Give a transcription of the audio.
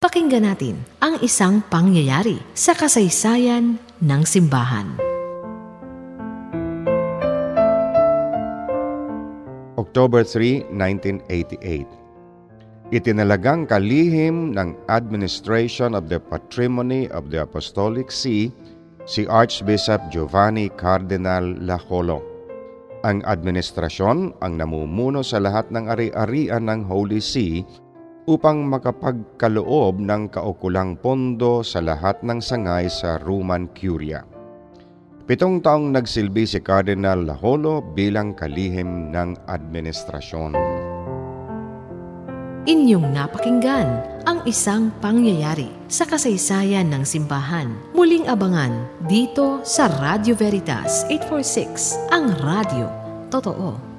Pakinggan natin ang isang pangyayari sa kasaysayan ng simbahan. October 3, 1988 Itinalagang kalihim ng Administration of the Patrimony of the Apostolic See si Archbishop Giovanni Cardinal Lajolo. Ang administrasyon ang namumuno sa lahat ng ari-arian ng Holy See upang makapagkaloob ng kaukulang pondo sa lahat ng sangay sa Roman Curia. Pitong taong nagsilbi si Cardinal Lajolo bilang kalihim ng administrasyon. Inyong napakinggan ang isang pangyayari sa kasaysayan ng simbahan. Muling abangan dito sa Radio Veritas 846, ang radio. Totoo.